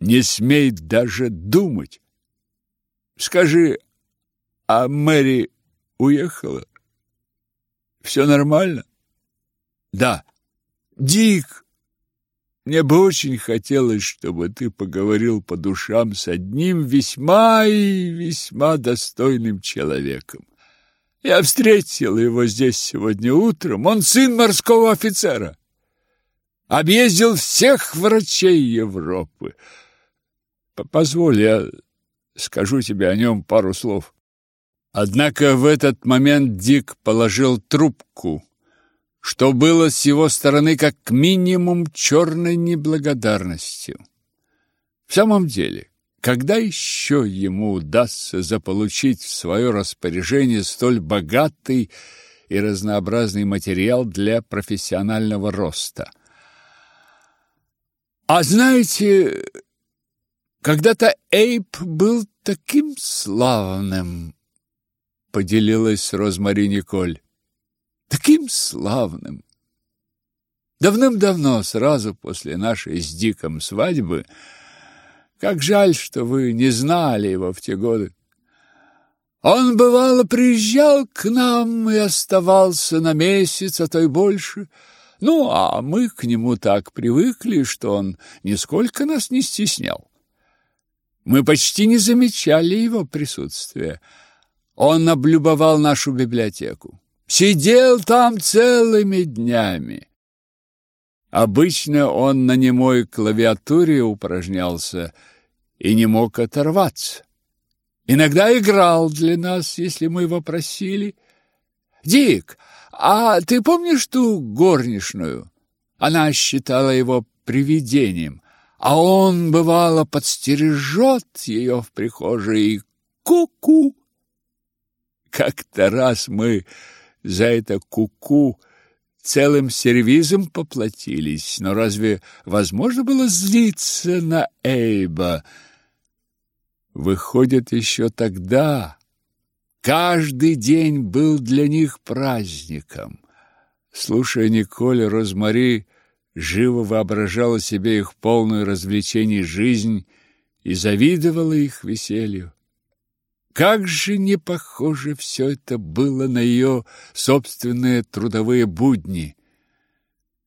Не смей даже думать. Скажи, а Мэри уехала? Все нормально? Да. Дик, мне бы очень хотелось, чтобы ты поговорил по душам с одним весьма и весьма достойным человеком. Я встретил его здесь сегодня утром. Он сын морского офицера. Объездил всех врачей Европы. Позволь, я скажу тебе о нем пару слов. Однако в этот момент Дик положил трубку, что было с его стороны как минимум черной неблагодарностью. В самом деле, когда еще ему удастся заполучить в свое распоряжение столь богатый и разнообразный материал для профессионального роста? А знаете, когда-то Эйп был таким славным, поделилась Розмари Николь. Таким славным. Давным-давно, сразу после нашей с Диком свадьбы, как жаль, что вы не знали его в те годы. Он, бывало, приезжал к нам и оставался на месяц, а то и больше. Ну, а мы к нему так привыкли, что он нисколько нас не стеснял. Мы почти не замечали его присутствия. Он облюбовал нашу библиотеку. Сидел там целыми днями. Обычно он на немой клавиатуре упражнялся и не мог оторваться. Иногда играл для нас, если мы его просили. «Дик, а ты помнишь ту горничную?» Она считала его привидением, а он, бывало, подстережет ее в прихожей ку-ку. Как-то раз мы за это куку -ку целым сервизом поплатились. Но разве возможно было злиться на Эйба? Выходит, еще тогда каждый день был для них праздником. Слушая Николь, Розмари живо воображала себе их полную развлечений жизнь и завидовала их веселью. Как же не похоже все это было на ее собственные трудовые будни.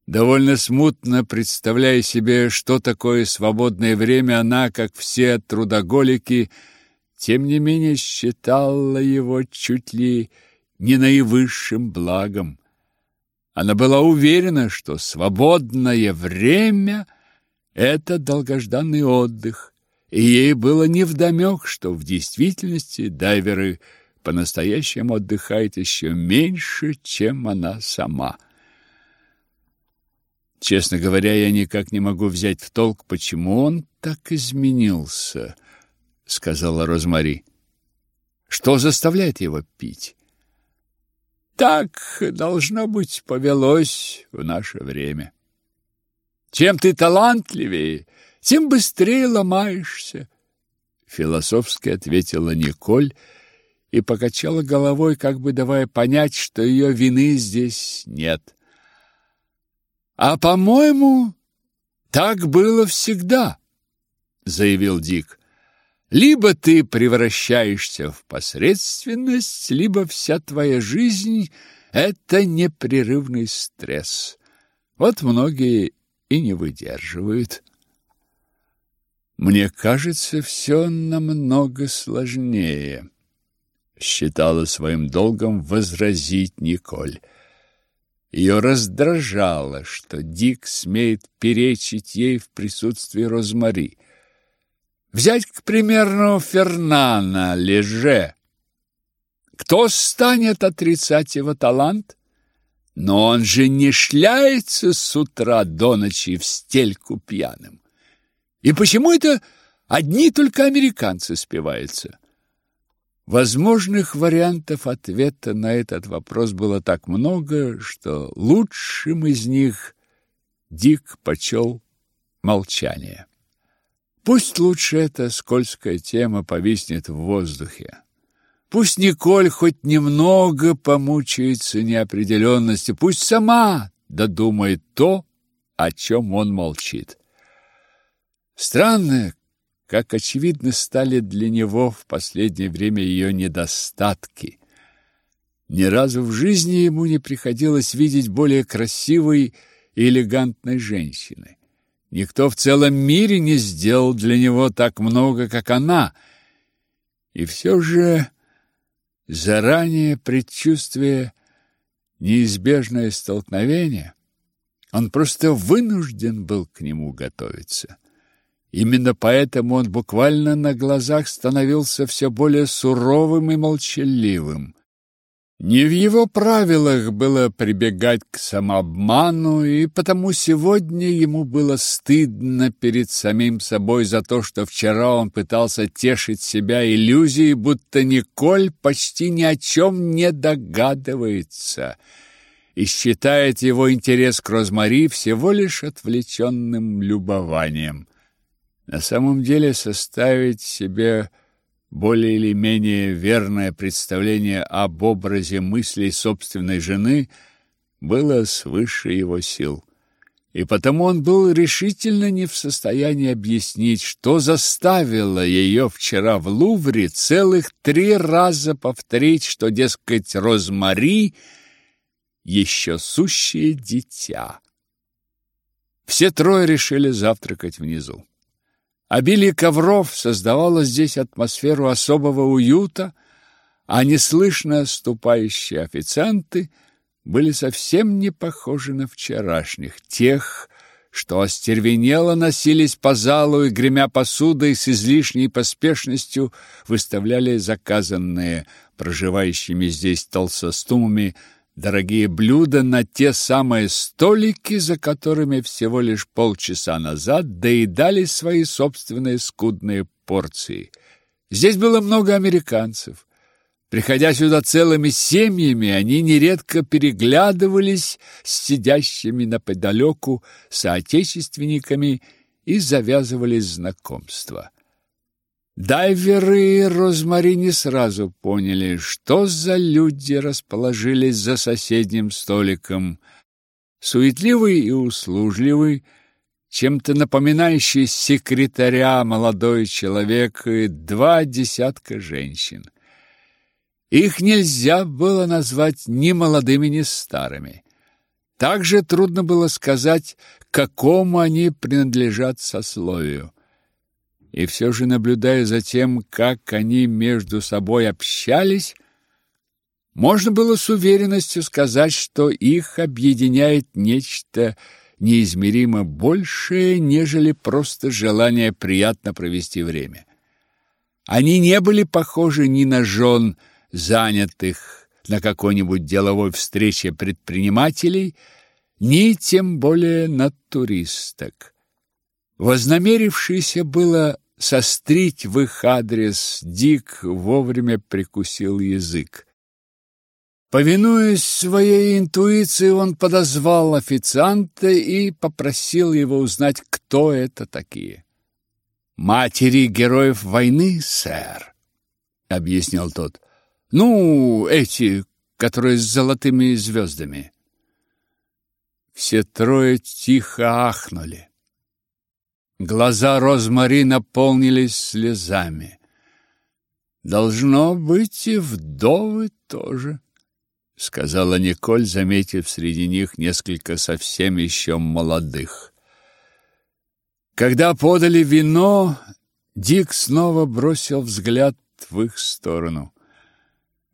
Довольно смутно представляя себе, что такое свободное время, она, как все трудоголики, тем не менее считала его чуть ли не наивысшим благом. Она была уверена, что свободное время – это долгожданный отдых, и ей было невдомек, что в действительности дайверы по-настоящему отдыхают еще меньше, чем она сама. Честно говоря, я никак не могу взять в толк, почему он так изменился, сказала Розмари. Что заставляет его пить? Так должно быть повелось в наше время. Чем ты талантливее, тем быстрее ломаешься, философски ответила Николь и покачала головой, как бы давая понять, что ее вины здесь нет. А по-моему, так было всегда, заявил Дик. Либо ты превращаешься в посредственность, либо вся твоя жизнь это непрерывный стресс. Вот многие и не выдерживают. Мне кажется, все намного сложнее, считала своим долгом возразить Николь. Ее раздражало, что Дик смеет перечить ей в присутствии Розмари. Взять, к примеру, Фернана Леже. Кто станет отрицать его талант? Но он же не шляется с утра до ночи в стельку пьяным. И почему это одни только американцы спиваются? Возможных вариантов ответа на этот вопрос было так много, что лучшим из них Дик почел молчание. Пусть лучше эта скользкая тема повиснет в воздухе. Пусть Николь хоть немного помучается неопределенностью, пусть сама додумает то, о чем он молчит. Странное как очевидно стали для него в последнее время ее недостатки. Ни разу в жизни ему не приходилось видеть более красивой и элегантной женщины. Никто в целом мире не сделал для него так много, как она. И все же заранее предчувствуя неизбежное столкновение, он просто вынужден был к нему готовиться. Именно поэтому он буквально на глазах становился все более суровым и молчаливым. Не в его правилах было прибегать к самообману, и потому сегодня ему было стыдно перед самим собой за то, что вчера он пытался тешить себя иллюзией, будто Николь почти ни о чем не догадывается и считает его интерес к Розмари всего лишь отвлеченным любованием. На самом деле составить себе более или менее верное представление об образе мыслей собственной жены было свыше его сил. И потому он был решительно не в состоянии объяснить, что заставило ее вчера в Лувре целых три раза повторить, что, дескать, Розмари еще сущее дитя. Все трое решили завтракать внизу. Обилие ковров создавало здесь атмосферу особого уюта, а неслышно ступающие официанты были совсем не похожи на вчерашних, тех, что остервенело носились по залу и, гремя посудой, с излишней поспешностью выставляли заказанные проживающими здесь толстостумами дорогие блюда на те самые столики, за которыми всего лишь полчаса назад доедали свои собственные скудные порции. Здесь было много американцев. Приходя сюда целыми семьями, они нередко переглядывались с сидящими наподалеку соотечественниками и завязывали знакомства. Дайверы и Розмари не сразу поняли, что за люди расположились за соседним столиком. Суетливый и услужливый, чем-то напоминающий секретаря молодой человек и два десятка женщин. Их нельзя было назвать ни молодыми, ни старыми. Также трудно было сказать, к какому они принадлежат сословию и все же, наблюдая за тем, как они между собой общались, можно было с уверенностью сказать, что их объединяет нечто неизмеримо большее, нежели просто желание приятно провести время. Они не были похожи ни на жен, занятых на какой-нибудь деловой встрече предпринимателей, ни тем более на туристок. Вознамерившийся было сострить в их адрес, Дик вовремя прикусил язык. Повинуясь своей интуиции, он подозвал официанта и попросил его узнать, кто это такие. «Матери героев войны, сэр», — объяснил тот. «Ну, эти, которые с золотыми звездами». Все трое тихо ахнули. Глаза Розмари наполнились слезами. Должно быть, и вдовы тоже, сказала Николь, заметив среди них несколько совсем еще молодых. Когда подали вино, Дик снова бросил взгляд в их сторону.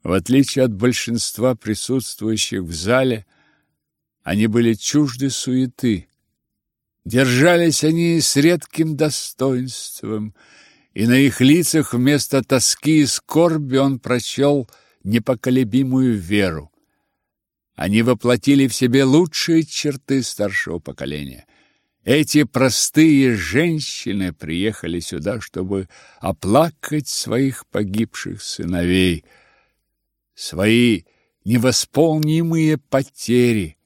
В отличие от большинства присутствующих в зале, они были чужды суеты. Держались они с редким достоинством, и на их лицах вместо тоски и скорби он прочел непоколебимую веру. Они воплотили в себе лучшие черты старшего поколения. Эти простые женщины приехали сюда, чтобы оплакать своих погибших сыновей, свои невосполнимые потери,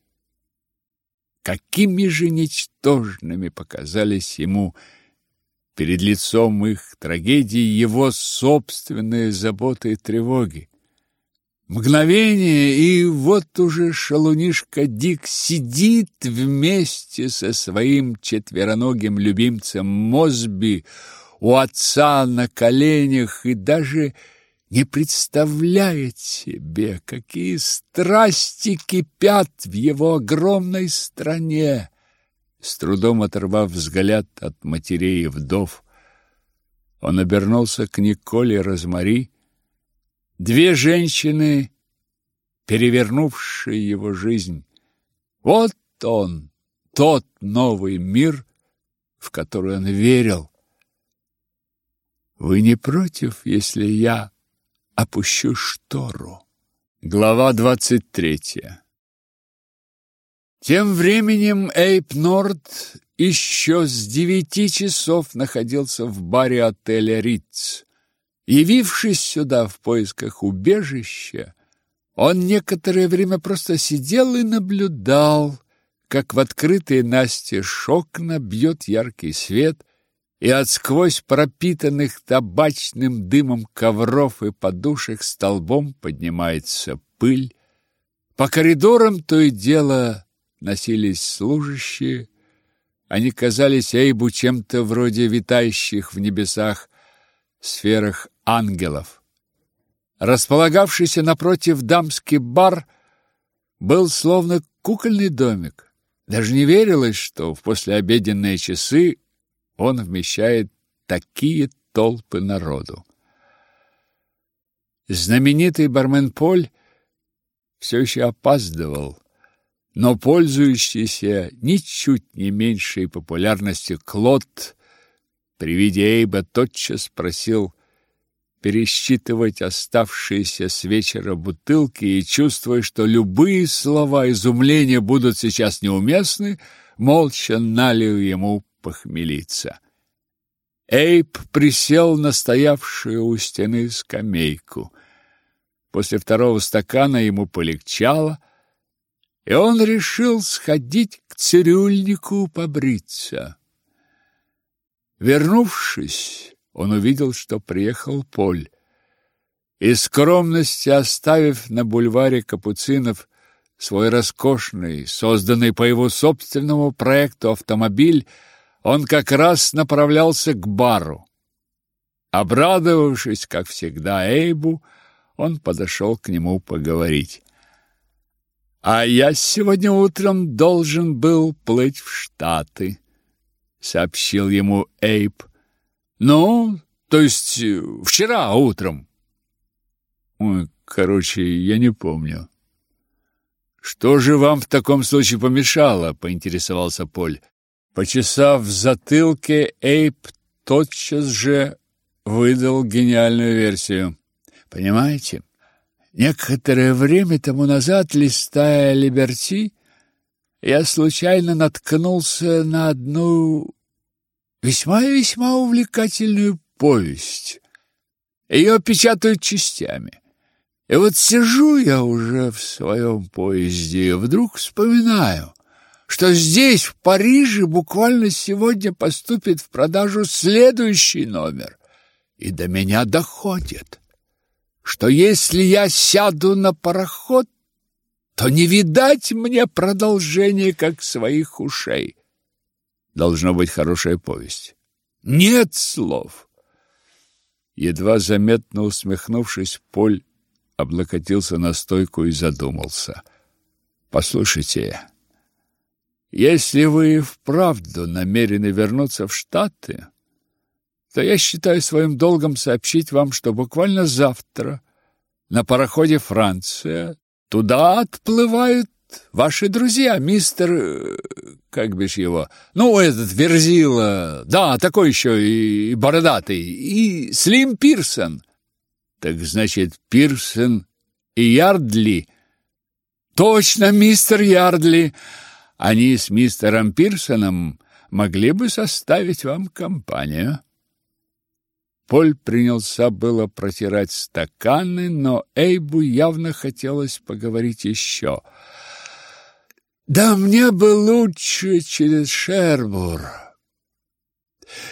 какими же ничтожными показались ему перед лицом их трагедии его собственные заботы и тревоги. Мгновение, и вот уже шалунишка Дик сидит вместе со своим четвероногим любимцем Мосби у отца на коленях и даже не представляет себе, какие страсти кипят в его огромной стране. С трудом оторвав взгляд от матерей и вдов, он обернулся к Николе Розмари. Две женщины, перевернувшие его жизнь. Вот он, тот новый мир, в который он верил. Вы не против, если я опущу штору? Глава двадцать третья. Тем временем Эйп Норд еще с девяти часов находился в баре отеля Ritz. Явившись сюда в поисках убежища, он некоторое время просто сидел и наблюдал, как в открытые настежь окна бьет яркий свет, и от сквозь пропитанных табачным дымом ковров и подушек столбом поднимается пыль. По коридорам то и дело носились служащие. Они казались Эйбу чем-то вроде витающих в небесах сферах ангелов. Располагавшийся напротив дамский бар был словно кукольный домик. Даже не верилось, что в послеобеденные часы он вмещает такие толпы народу. Знаменитый бармен Поль все еще опаздывал, но пользующийся ничуть не меньшей популярностью Клод при виде Эйба тотчас просил пересчитывать оставшиеся с вечера бутылки и, чувствуя, что любые слова изумления будут сейчас неуместны, молча налил ему похмелиться. Эйб присел на стоявшую у стены скамейку. После второго стакана ему полегчало, и он решил сходить к цирюльнику побриться. Вернувшись, он увидел, что приехал Поль. Из скромности оставив на бульваре Капуцинов свой роскошный, созданный по его собственному проекту автомобиль, он как раз направлялся к бару. Обрадовавшись, как всегда, Эйбу, он подошел к нему поговорить. А я сегодня утром должен был плыть в Штаты, сообщил ему Эйб. Ну, то есть э, вчера утром. Ой, короче, я не помню. Что же вам в таком случае помешало, поинтересовался Поль. Почесав в затылке, Эйб тотчас же выдал гениальную версию. Понимаете? Некоторое время тому назад, листая «Либерти», я случайно наткнулся на одну весьма-весьма увлекательную повесть. Ее печатают частями. И вот сижу я уже в своем поезде и вдруг вспоминаю, что здесь, в Париже, буквально сегодня поступит в продажу следующий номер. И до меня доходит что если я сяду на пароход, то не видать мне продолжения, как своих ушей. Должно быть хорошая повесть. Нет слов. Едва заметно усмехнувшись, Поль облокотился на стойку и задумался. Послушайте, если вы вправду намерены вернуться в Штаты, то я считаю своим долгом сообщить вам, что буквально завтра на пароходе Франция туда отплывают ваши друзья, мистер... Э, как бишь его? Ну, этот Верзила, да, такой еще и бородатый, и Слим Пирсон. Так значит, Пирсон и Ярдли? Точно, мистер Ярдли. Они с мистером Пирсоном могли бы составить вам компанию. Поль принялся было протирать стаканы, но Эйбу явно хотелось поговорить еще. «Да мне бы лучше через Шербур.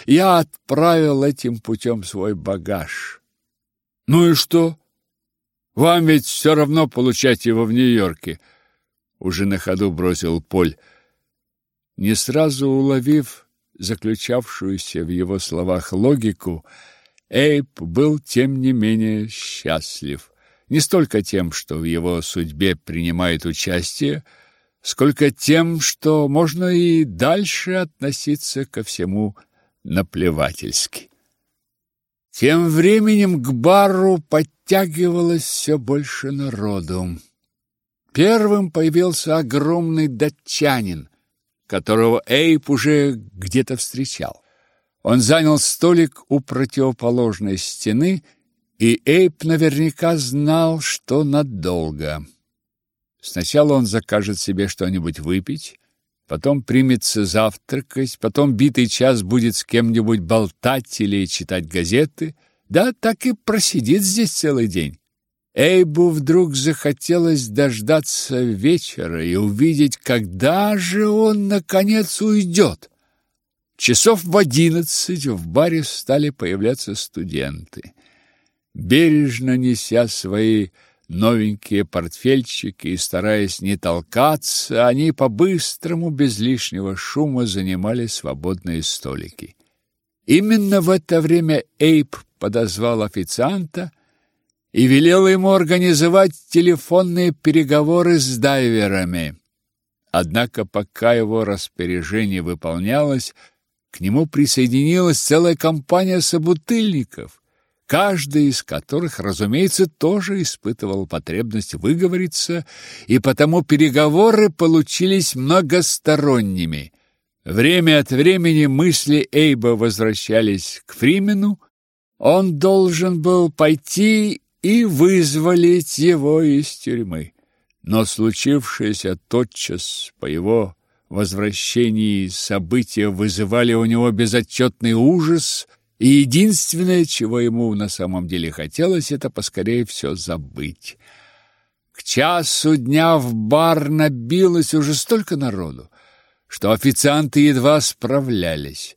Я отправил этим путем свой багаж. Ну и что? Вам ведь все равно получать его в Нью-Йорке». Уже на ходу бросил Поль. Не сразу уловив заключавшуюся в его словах логику, Эйп был тем не менее счастлив. Не столько тем, что в его судьбе принимает участие, сколько тем, что можно и дальше относиться ко всему наплевательски. Тем временем к бару подтягивалось все больше народу. Первым появился огромный датчанин, которого Эйп уже где-то встречал. Он занял столик у противоположной стены, и Эйп наверняка знал, что надолго. Сначала он закажет себе что-нибудь выпить, потом примется завтракать, потом битый час будет с кем-нибудь болтать или читать газеты, да так и просидит здесь целый день. Эйбу вдруг захотелось дождаться вечера и увидеть, когда же он, наконец, уйдет. Часов в одиннадцать в баре стали появляться студенты. Бережно неся свои новенькие портфельчики и стараясь не толкаться, они по-быстрому, без лишнего шума, занимали свободные столики. Именно в это время Эйп подозвал официанта и велел ему организовать телефонные переговоры с дайверами. Однако пока его распоряжение выполнялось, к нему присоединилась целая компания собутыльников каждый из которых, разумеется, тоже испытывал потребность выговориться, и потому переговоры получились многосторонними. Время от времени мысли Эйба возвращались к Фримену. Он должен был пойти и вызволить его из тюрьмы. Но случившееся тотчас по его возвращении события вызывали у него безотчетный ужас – и единственное, чего ему на самом деле хотелось, это поскорее все забыть. К часу дня в бар набилось уже столько народу, что официанты едва справлялись.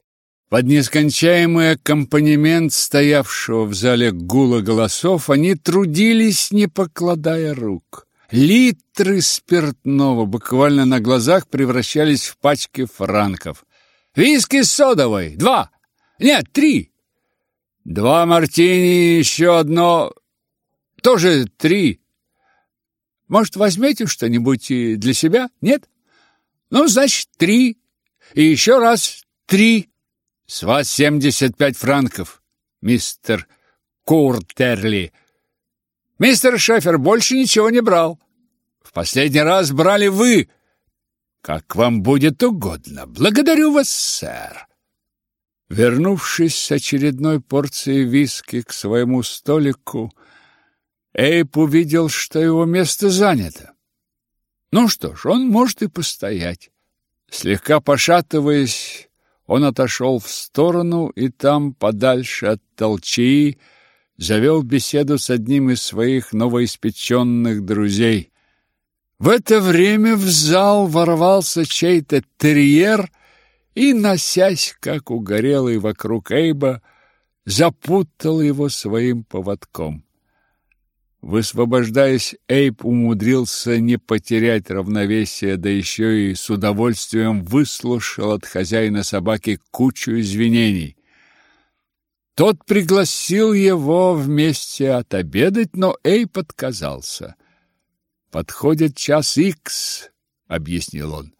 Под нескончаемый аккомпанемент стоявшего в зале гула голосов они трудились, не покладая рук. Литры спиртного буквально на глазах превращались в пачки франков. «Виски содовой! Два! Нет, три!» Два мартини, еще одно... Тоже три. Может, возьмете что-нибудь для себя? Нет? Ну, значит, три. И еще раз три. С вас семьдесят пять франков, мистер Куртерли. Мистер Шефер больше ничего не брал. В последний раз брали вы. Как вам будет угодно. Благодарю вас, сэр. Вернувшись с очередной порцией виски к своему столику, Эйп увидел, что его место занято. Ну что ж, он может и постоять. Слегка пошатываясь, он отошел в сторону и там, подальше от толчии, завел беседу с одним из своих новоиспеченных друзей. В это время в зал ворвался чей-то терьер — и, носясь, как угорелый вокруг Эйба, запутал его своим поводком. Высвобождаясь, Эйб умудрился не потерять равновесие, да еще и с удовольствием выслушал от хозяина собаки кучу извинений. Тот пригласил его вместе отобедать, но Эйб отказался. «Подходит час икс», — объяснил он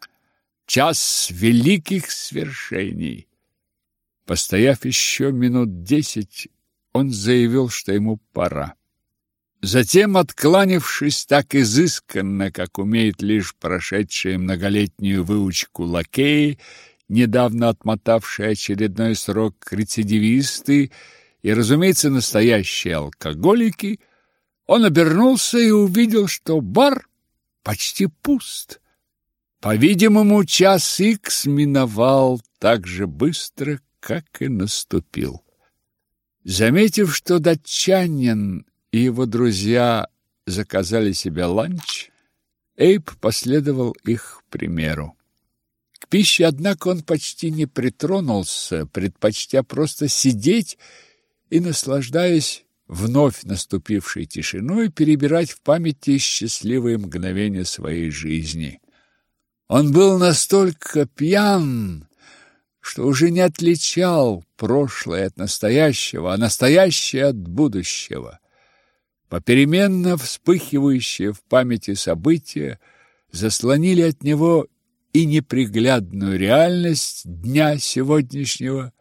час великих свершений. Постояв еще минут десять, он заявил, что ему пора. Затем, откланившись так изысканно, как умеет лишь прошедшие многолетнюю выучку лакеи, недавно отмотавшие очередной срок рецидивисты и, разумеется, настоящие алкоголики, он обернулся и увидел, что бар почти пуст. По-видимому, час икс миновал так же быстро, как и наступил. Заметив, что датчанин и его друзья заказали себе ланч, Эйп последовал их примеру. К пище, однако, он почти не притронулся, предпочтя просто сидеть и, наслаждаясь вновь наступившей тишиной, перебирать в памяти счастливые мгновения своей жизни. Он был настолько пьян, что уже не отличал прошлое от настоящего, а настоящее от будущего. Попеременно вспыхивающие в памяти события заслонили от него и неприглядную реальность дня сегодняшнего,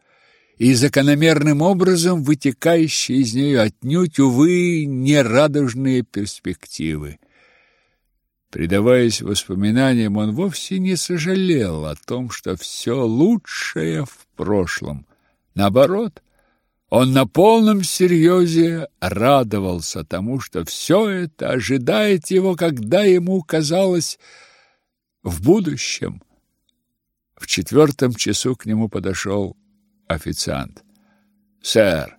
и закономерным образом вытекающие из нее отнюдь, увы, нерадужные перспективы. Предаваясь воспоминаниям, он вовсе не сожалел о том, что все лучшее в прошлом. Наоборот, он на полном серьезе радовался тому, что все это ожидает его, когда ему казалось в будущем. В четвертом часу к нему подошел официант. «Сэр,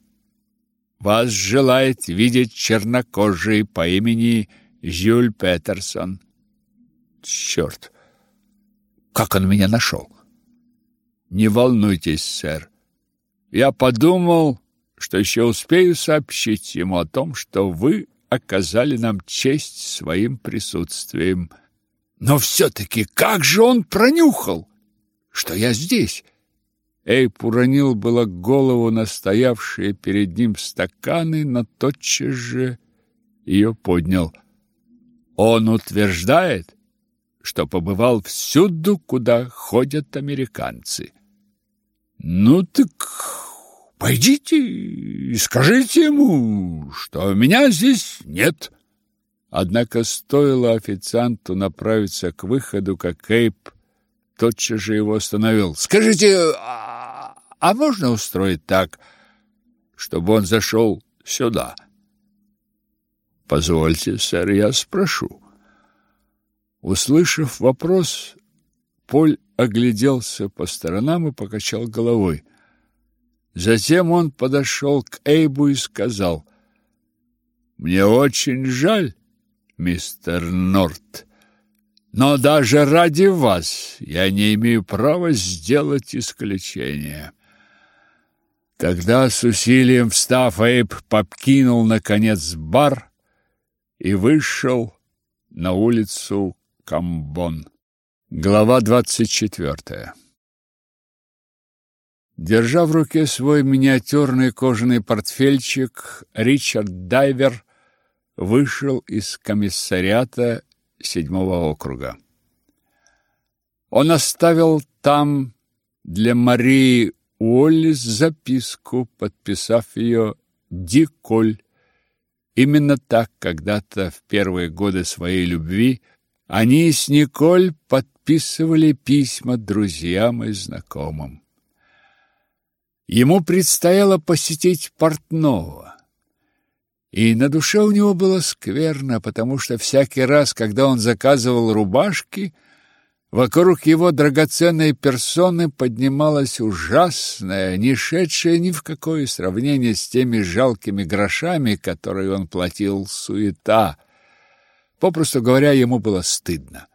вас желает видеть чернокожий по имени Жюль Петерсон». «Черт! Как он меня нашел?» «Не волнуйтесь, сэр. Я подумал, что еще успею сообщить ему о том, что вы оказали нам честь своим присутствием». Но все-таки как же он пронюхал, что я здесь? Эйп уронил было голову на стоявшие перед ним стаканы, но тотчас же ее поднял. Он утверждает, что побывал всюду, куда ходят американцы. Ну так пойдите и скажите ему, что меня здесь нет. Однако стоило официанту направиться к выходу, как Кейп тотчас же его остановил. «Скажите, а, а можно устроить так, чтобы он зашел сюда?» «Позвольте, сэр, я спрошу». Услышав вопрос, Поль огляделся по сторонам и покачал головой. Затем он подошел к Эйбу и сказал, «Мне очень жаль, мистер Норт. Но даже ради вас я не имею права сделать исключение. Тогда с усилием встав, Эйб покинул, наконец, бар и вышел на улицу Камбон. Глава двадцать четвертая Держа в руке свой миниатюрный кожаный портфельчик, Ричард Дайвер вышел из комиссариата седьмого округа. Он оставил там для Марии Уоллис записку, подписав ее Диколь. Именно так когда-то в первые годы своей любви они с Николь подписывали письма друзьям и знакомым. Ему предстояло посетить портного. И на душе у него было скверно, потому что всякий раз, когда он заказывал рубашки, вокруг его драгоценной персоны поднималась ужасная, не шедшая ни в какое сравнение с теми жалкими грошами, которые он платил, суета. Попросту говоря, ему было стыдно.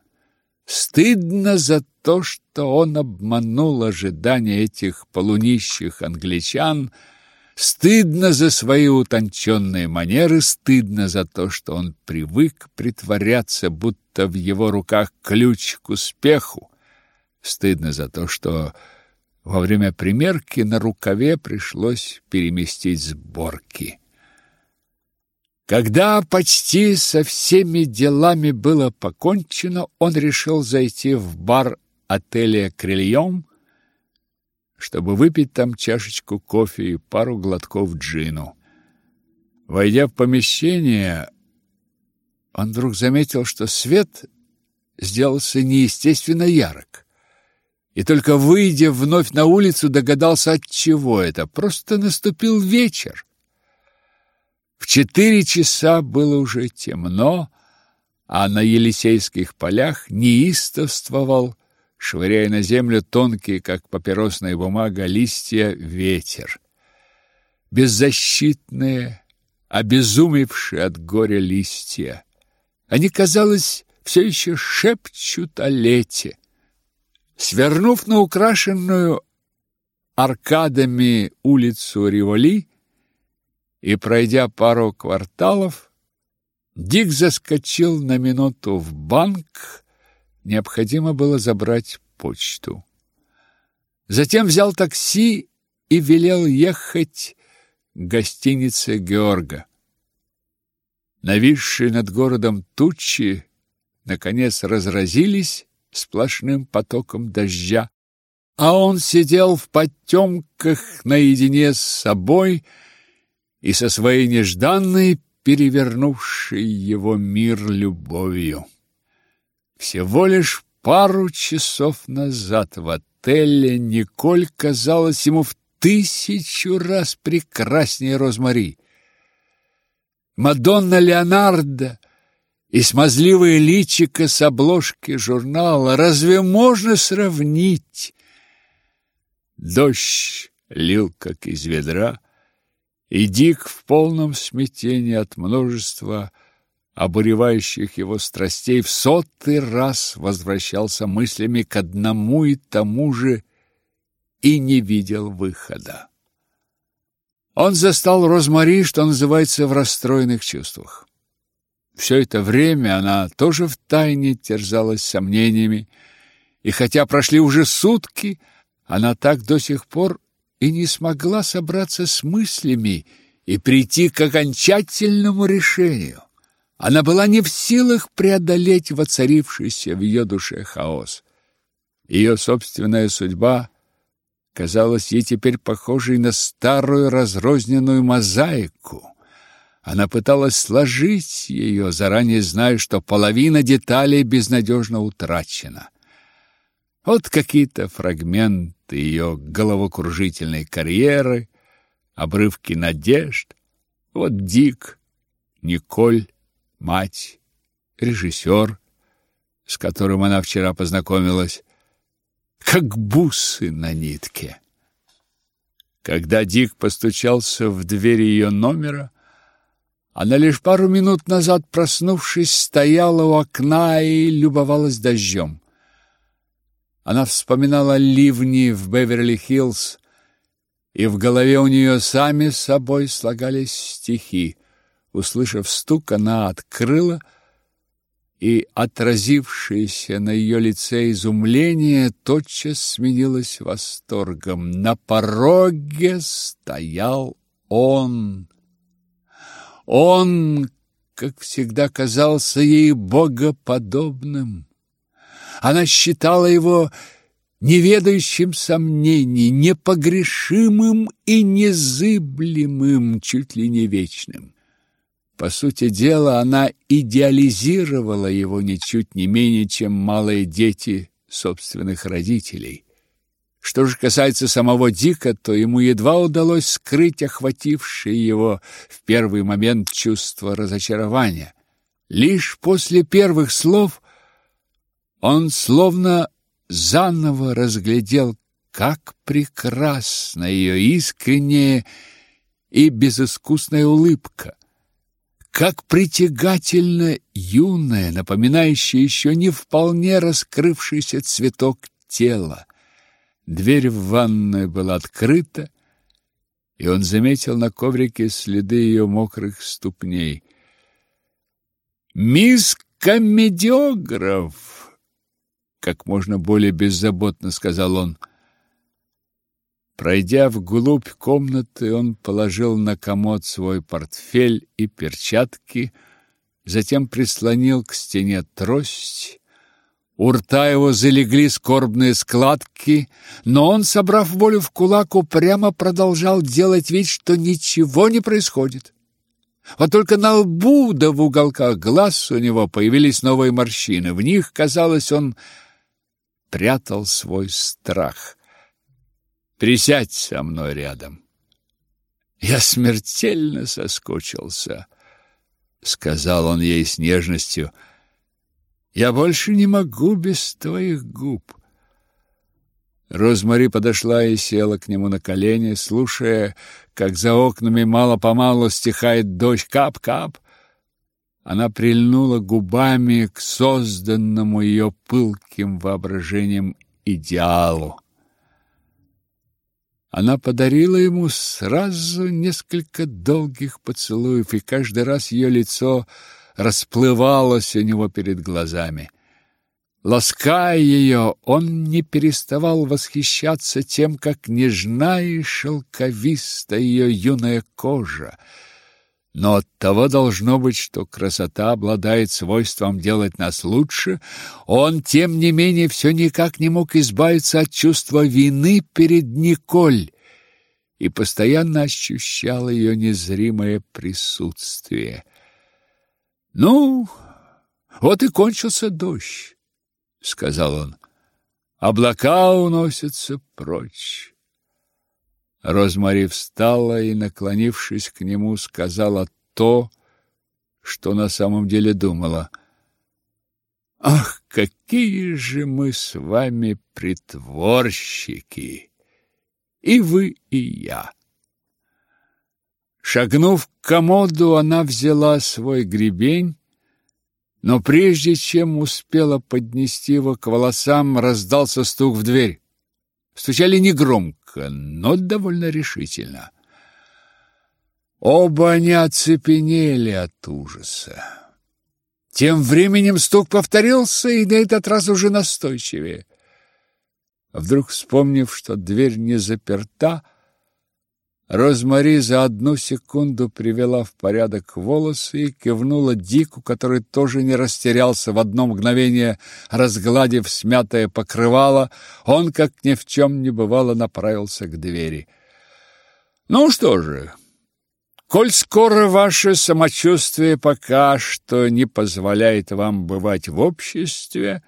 Стыдно за то, что он обманул ожидания этих полунищих англичан — Стыдно за свои утонченные манеры, стыдно за то, что он привык притворяться, будто в его руках ключ к успеху. Стыдно за то, что во время примерки на рукаве пришлось переместить сборки. Когда почти со всеми делами было покончено, он решил зайти в бар отеля «Крильон», чтобы выпить там чашечку кофе и пару глотков джину. Войдя в помещение, он вдруг заметил, что свет сделался неестественно ярок. И только выйдя вновь на улицу, догадался, от чего это. Просто наступил вечер. В четыре часа было уже темно, а на Елисейских полях неистовствовал швыряя на землю тонкие, как папиросная бумага, листья ветер. Беззащитные, обезумевшие от горя листья. Они, казалось, все еще шепчут о лете. Свернув на украшенную аркадами улицу Риволи и пройдя пару кварталов, Дик заскочил на минуту в банк, необходимо было забрать почту. Затем взял такси и велел ехать к гостинице Георга. Нависшие над городом тучи наконец разразились сплошным потоком дождя, а он сидел в потемках наедине с собой и со своей нежданной, перевернувшей его мир любовью. Всего лишь пару часов назад в отеле Николь казалась ему в тысячу раз прекраснее Розмари. Мадонна Леонардо и смазливое личико с обложки журнала разве можно сравнить? Дождь лил, как из ведра, и Дик в полном смятении от множества обуревающих его страстей в сотый раз возвращался мыслями к одному и тому же и не видел выхода. Он застал Розмари, что называется, в расстроенных чувствах. Все это время она тоже втайне терзалась сомнениями, и хотя прошли уже сутки, она так до сих пор и не смогла собраться с мыслями и прийти к окончательному решению. Она была не в силах преодолеть воцарившийся в ее душе хаос. Ее собственная судьба казалась ей теперь похожей на старую разрозненную мозаику. Она пыталась сложить ее, заранее зная, что половина деталей безнадежно утрачена. Вот какие-то фрагменты ее головокружительной карьеры, обрывки надежд. Вот Дик, Николь, мать, режиссер, с которым она вчера познакомилась, как бусы на нитке. Когда Дик постучался в дверь ее номера, она лишь пару минут назад, проснувшись, стояла у окна и любовалась дождем. Она вспоминала ливни в Беверли-Хиллз, и в голове у нее сами собой слагались стихи. Услышав стук, она открыла, и отразившееся на ее лице изумление тотчас сменилось восторгом. На пороге стоял он. Он, как всегда, казался ей богоподобным. Она считала его неведающим сомнений, непогрешимым и незыблемым, чуть ли не вечным. По сути дела, она идеализировала его ничуть не менее, чем малые дети собственных родителей. Что же касается самого Дика, то ему едва удалось скрыть охватившее его в первый момент чувство разочарования. Лишь после первых слов он словно заново разглядел, как прекрасна ее искренняя и безыскусная улыбка, как притягательно юная, напоминающая еще не вполне раскрывшийся цветок тела. Дверь в ванную была открыта, и он заметил на коврике следы ее мокрых ступней. «Мисс Комедиограф!» как можно более беззаботно сказал он. Пройдя вглубь комнаты, он положил на комод свой портфель и перчатки, затем прислонил к стене трость. У рта его залегли скорбные складки, но он, собрав волю в кулак, упрямо продолжал делать вид, что ничего не происходит. Вот только на лбу да в уголках глаз у него появились новые морщины. В них, казалось, он прятал свой страх. Присядь со мной рядом. Я смертельно соскучился, сказал он ей с нежностью. Я больше не могу без твоих губ. Розмари подошла и села к нему на колени, слушая, как за окнами мало-помалу стихает дождь кап-кап. Она прильнула губами к созданному ее пылким воображением идеалу. Она подарила ему сразу несколько долгих поцелуев, и каждый раз ее лицо расплывалось у него перед глазами. Лаская ее, он не переставал восхищаться тем, как нежна и шелковиста ее юная кожа. Но от того должно быть, что красота обладает свойством делать нас лучше, он, тем не менее, все никак не мог избавиться от чувства вины перед Николь и постоянно ощущал ее незримое присутствие. Ну, вот и кончился дождь сказал он. Облака уносятся прочь. Розмари встала и, наклонившись к нему, сказала то, что на самом деле думала. Ах, какие же мы с вами притворщики! И вы, и я. Шагнув к комоду, она взяла свой гребень но прежде чем успела поднести его к волосам, раздался стук в дверь. Стучали негромко, но довольно решительно. Оба они оцепенели от ужаса. Тем временем стук повторился, и на этот раз уже настойчивее. Вдруг вспомнив, что дверь не заперта, Розмари за одну секунду привела в порядок волосы и кивнула Дику, который тоже не растерялся в одно мгновение, разгладив смятое покрывало, он, как ни в чем не бывало, направился к двери. «Ну что же, коль скоро ваше самочувствие пока что не позволяет вам бывать в обществе,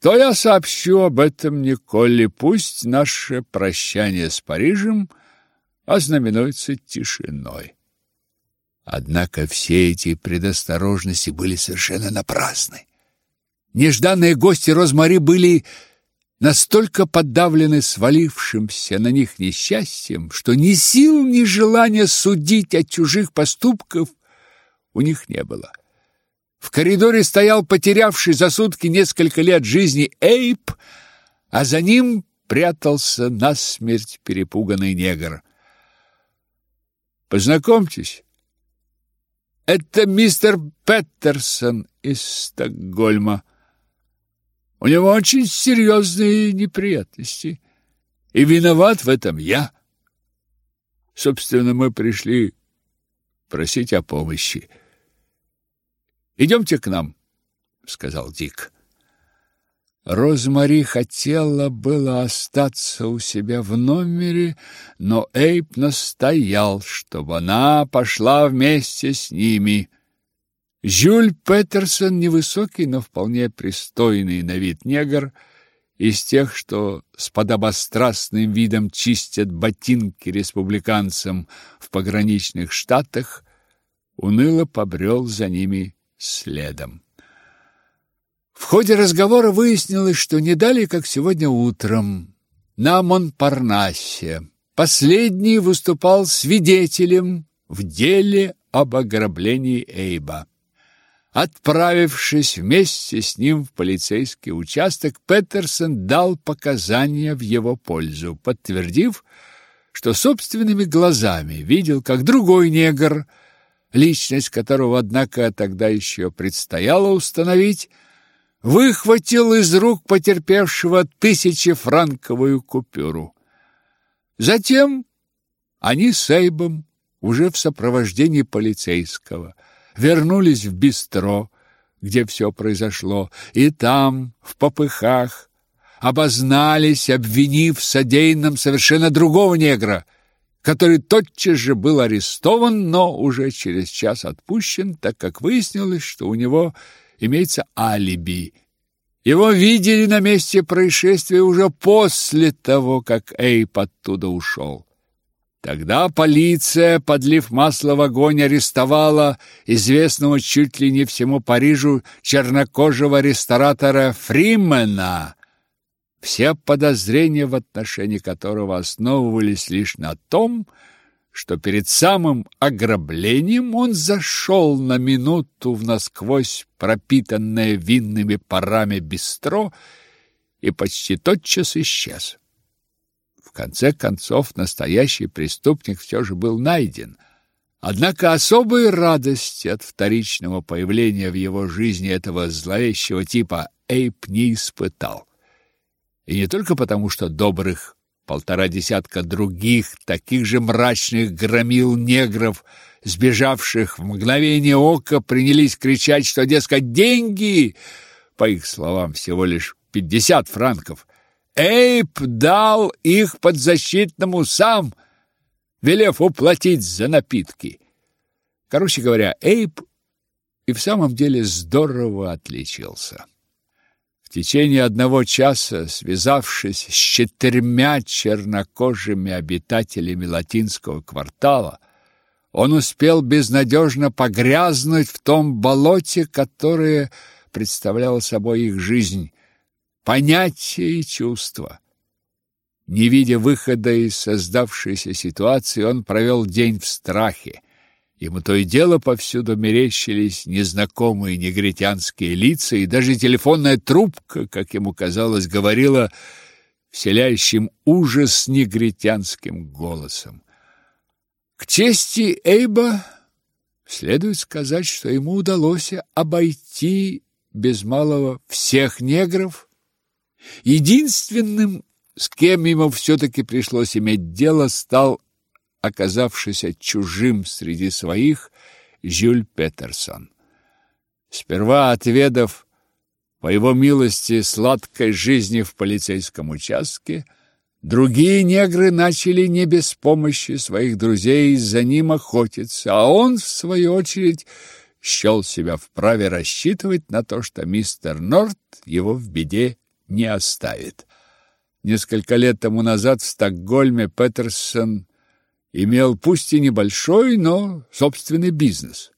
то я сообщу об этом Николе, пусть наше прощание с Парижем — ознаменуется тишиной. Однако все эти предосторожности были совершенно напрасны. Нежданные гости Розмари были настолько подавлены свалившимся на них несчастьем, что ни сил, ни желания судить о чужих поступках у них не было. В коридоре стоял потерявший за сутки несколько лет жизни Эйп, а за ним прятался насмерть перепуганный негр. Познакомьтесь. Это мистер Петерсон из Стокгольма. У него очень серьезные неприятности, и виноват в этом я. Собственно, мы пришли просить о помощи. Идемте к нам, сказал Дик. Розмари хотела было остаться у себя в номере, но Эйп настоял, чтобы она пошла вместе с ними. Жюль Петерсон, невысокий, но вполне пристойный на вид негр, из тех, что с подобострастным видом чистят ботинки республиканцам в пограничных штатах, уныло побрел за ними следом. В ходе разговора выяснилось, что не далее, как сегодня утром, на Монпарнасе последний выступал свидетелем в деле об ограблении Эйба. Отправившись вместе с ним в полицейский участок, Петерсон дал показания в его пользу, подтвердив, что собственными глазами видел, как другой негр, личность которого, однако, тогда еще предстояло установить, выхватил из рук потерпевшего тысячефранковую купюру. Затем они с Эйбом, уже в сопровождении полицейского, вернулись в бистро, где все произошло, и там, в попыхах, обознались, обвинив в содеянном совершенно другого негра, который тотчас же был арестован, но уже через час отпущен, так как выяснилось, что у него имеется алиби. Его видели на месте происшествия уже после того, как Эйп оттуда ушел. Тогда полиция, подлив масло в огонь, арестовала известного чуть ли не всему Парижу чернокожего ресторатора Фримена, все подозрения в отношении которого основывались лишь на том, что что перед самым ограблением он зашел на минуту в насквозь пропитанное винными парами бистро и почти тотчас исчез. В конце концов, настоящий преступник все же был найден. Однако особой радости от вторичного появления в его жизни этого зловещего типа Эйп не испытал. И не только потому, что добрых полтора десятка других, таких же мрачных громил негров, сбежавших в мгновение ока, принялись кричать, что, дескать, деньги, по их словам, всего лишь пятьдесят франков, Эйп дал их подзащитному сам, велев уплатить за напитки. Короче говоря, Эйп и в самом деле здорово отличился. В течение одного часа, связавшись с четырьмя чернокожими обитателями латинского квартала, он успел безнадежно погрязнуть в том болоте, которое представляло собой их жизнь, понятия и чувства. Не видя выхода из создавшейся ситуации, он провел день в страхе. Ему то и дело повсюду мерещились незнакомые негритянские лица, и даже телефонная трубка, как ему казалось, говорила вселяющим ужас негритянским голосом. К чести Эйба следует сказать, что ему удалось обойти без малого всех негров. Единственным, с кем ему все-таки пришлось иметь дело, стал оказавшийся чужим среди своих Жюль Петерсон. Сперва отведав по его милости сладкой жизни в полицейском участке, другие негры начали не без помощи своих друзей за ним охотиться, а он, в свою очередь, счел себя вправе рассчитывать на то, что мистер Норт его в беде не оставит. Несколько лет тому назад в Стокгольме Петерсон имел пусть и небольшой, но собственный бизнес.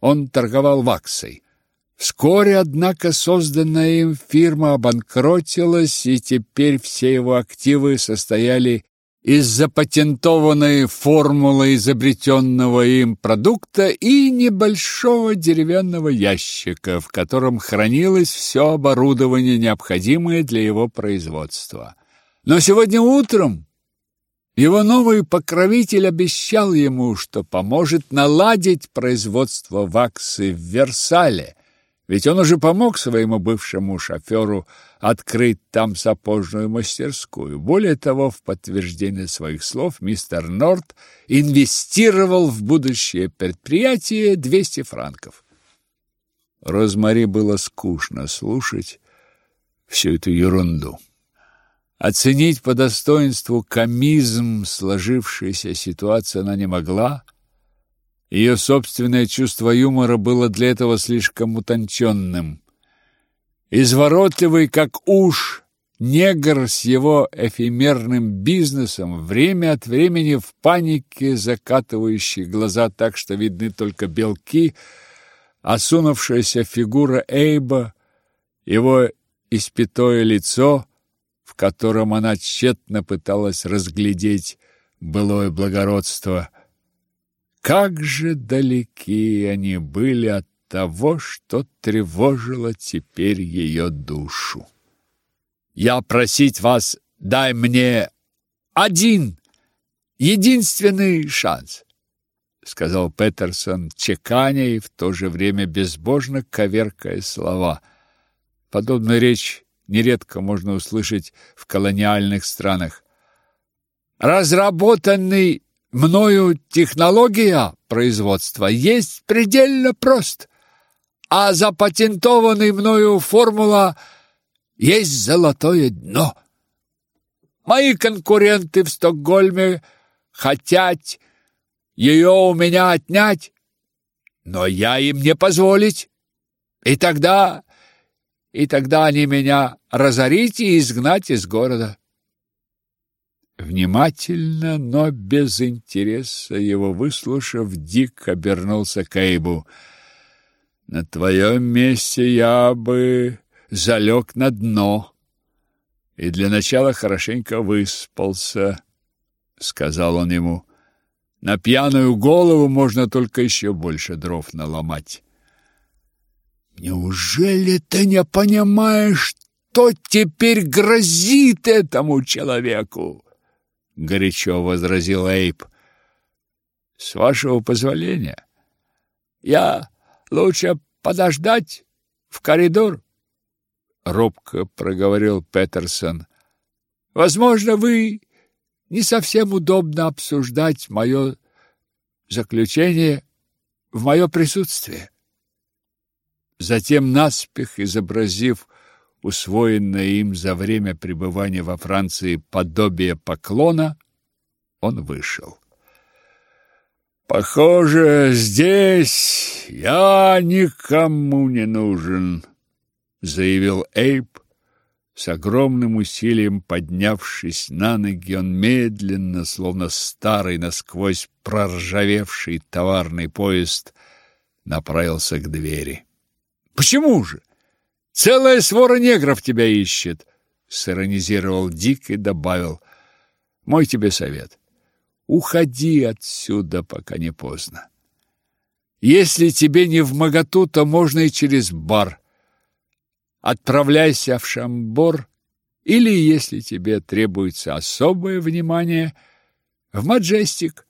Он торговал ваксой. Вскоре, однако, созданная им фирма обанкротилась, и теперь все его активы состояли из запатентованной формулы изобретенного им продукта и небольшого деревянного ящика, в котором хранилось все оборудование, необходимое для его производства. Но сегодня утром его новый покровитель обещал ему, что поможет наладить производство ваксы в Версале, ведь он уже помог своему бывшему шоферу открыть там сапожную мастерскую. Более того, в подтверждение своих слов мистер Норт инвестировал в будущее предприятие 200 франков. Розмари было скучно слушать всю эту ерунду. Оценить по достоинству комизм сложившейся ситуации она не могла. Ее собственное чувство юмора было для этого слишком утонченным. Изворотливый, как уж, негр с его эфемерным бизнесом, время от времени в панике закатывающий глаза так, что видны только белки, осунувшаяся фигура Эйба, его испятое лицо — в котором она тщетно пыталась разглядеть былое благородство. Как же далеки они были от того, что тревожило теперь ее душу. «Я просить вас, дай мне один, единственный шанс», сказал Петерсон, чеканя и в то же время безбожно коверкая слова. Подобная речь нередко можно услышать в колониальных странах. Разработанный мною технология производства есть предельно прост, а запатентованный мною формула есть золотое дно. Мои конкуренты в Стокгольме хотят ее у меня отнять, но я им не позволить. И тогда и тогда они меня разорить и изгнать из города. Внимательно, но без интереса его выслушав, Дик обернулся к Эйбу. На твоем месте я бы залег на дно и для начала хорошенько выспался, сказал он ему. На пьяную голову можно только еще больше дров наломать. Неужели ты не понимаешь, что теперь грозит этому человеку? горячо возразил Эйп. С вашего позволения, я лучше подождать в коридор. робко проговорил Петерсон. Возможно, вы не совсем удобно обсуждать мое заключение в мое присутствие. Затем наспех изобразив усвоенное им за время пребывания во Франции подобие поклона, он вышел. Похоже, здесь я никому не нужен, заявил Эйб. С огромным усилием поднявшись на ноги, он медленно, словно старый насквозь проржавевший товарный поезд, направился к двери. Почему же? Целая свора негров тебя ищет, сиронизировал Дик и добавил: "Мой тебе совет. Уходи отсюда, пока не поздно. Если тебе не в моготу, то можно и через бар. Отправляйся в Шамбор или, если тебе требуется особое внимание, в Маджестик.